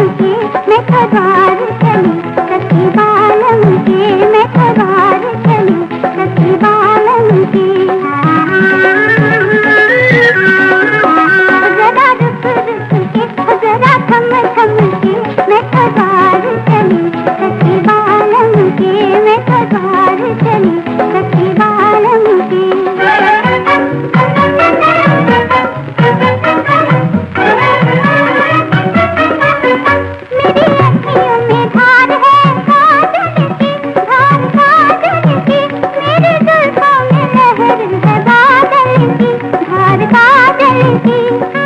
तुझे मैं खबर की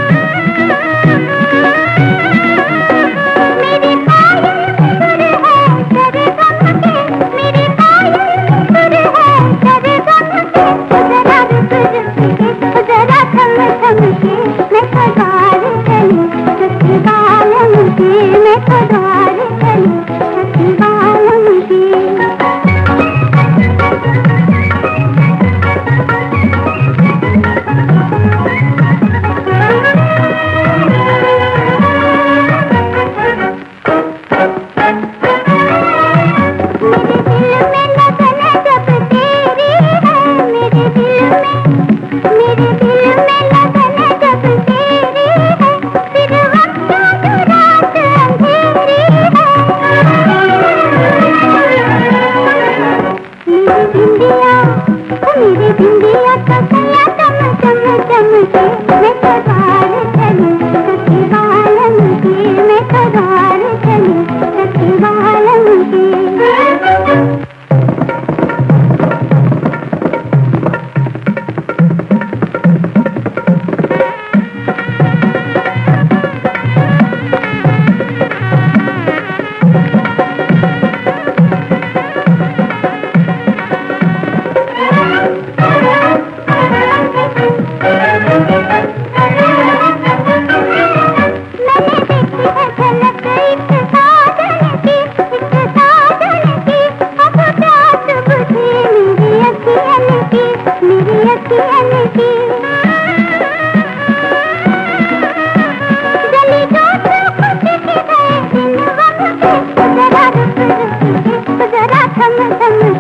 मैं